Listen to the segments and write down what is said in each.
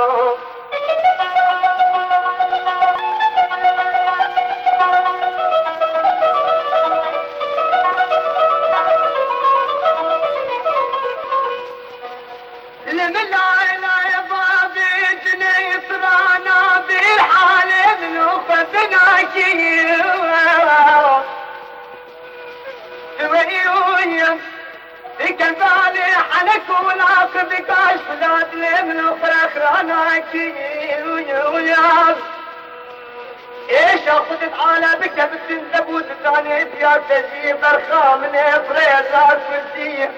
Oh, كذالي حنك والعاقب كاش فلات لي من أخرى اخرانا ويا إيش أخذت على بك بتنزب وتتاني بيا تجي برخا من إفريزات ودي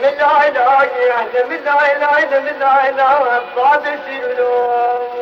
اخا اخا لمن لا اله لمن لا اله لمن لا اله بعد سيلو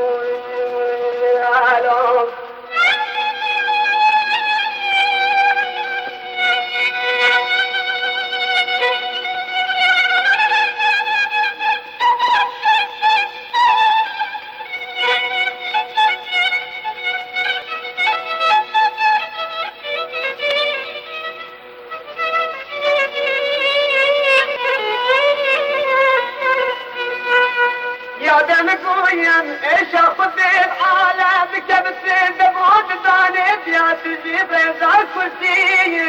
ويم إيش اخذت حالة بكبت دموت ثاني يا تجيب رزا الكرسي.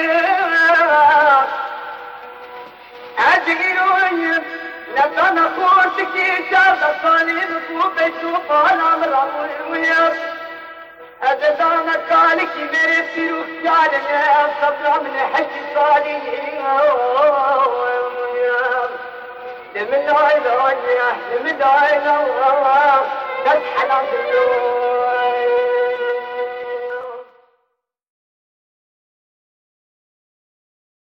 ويم لما نقول سكيتا بصالي نقول بيشوف الامر ويم أجدانا قالك مري في وخيالنا صبر من حج صالي لمن لا إله إلا belong to you.